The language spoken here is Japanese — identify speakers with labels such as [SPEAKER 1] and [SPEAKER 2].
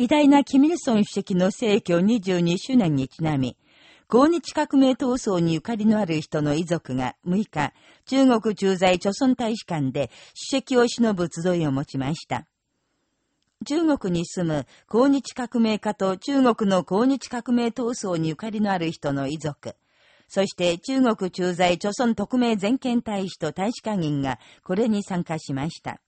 [SPEAKER 1] 偉大なキミルソン主席の逝去22周年にちなみ、抗日革命闘争にゆかりのある人の遺族が6日、中国駐在朝鮮大使館で主席を忍ぶ集いを持ちました。中国に住む抗日革命家と中国の抗日革命闘争にゆかりのある人の遺族、そして中国駐在朝鮮特命全権大使と大使館員がこれに参加しました。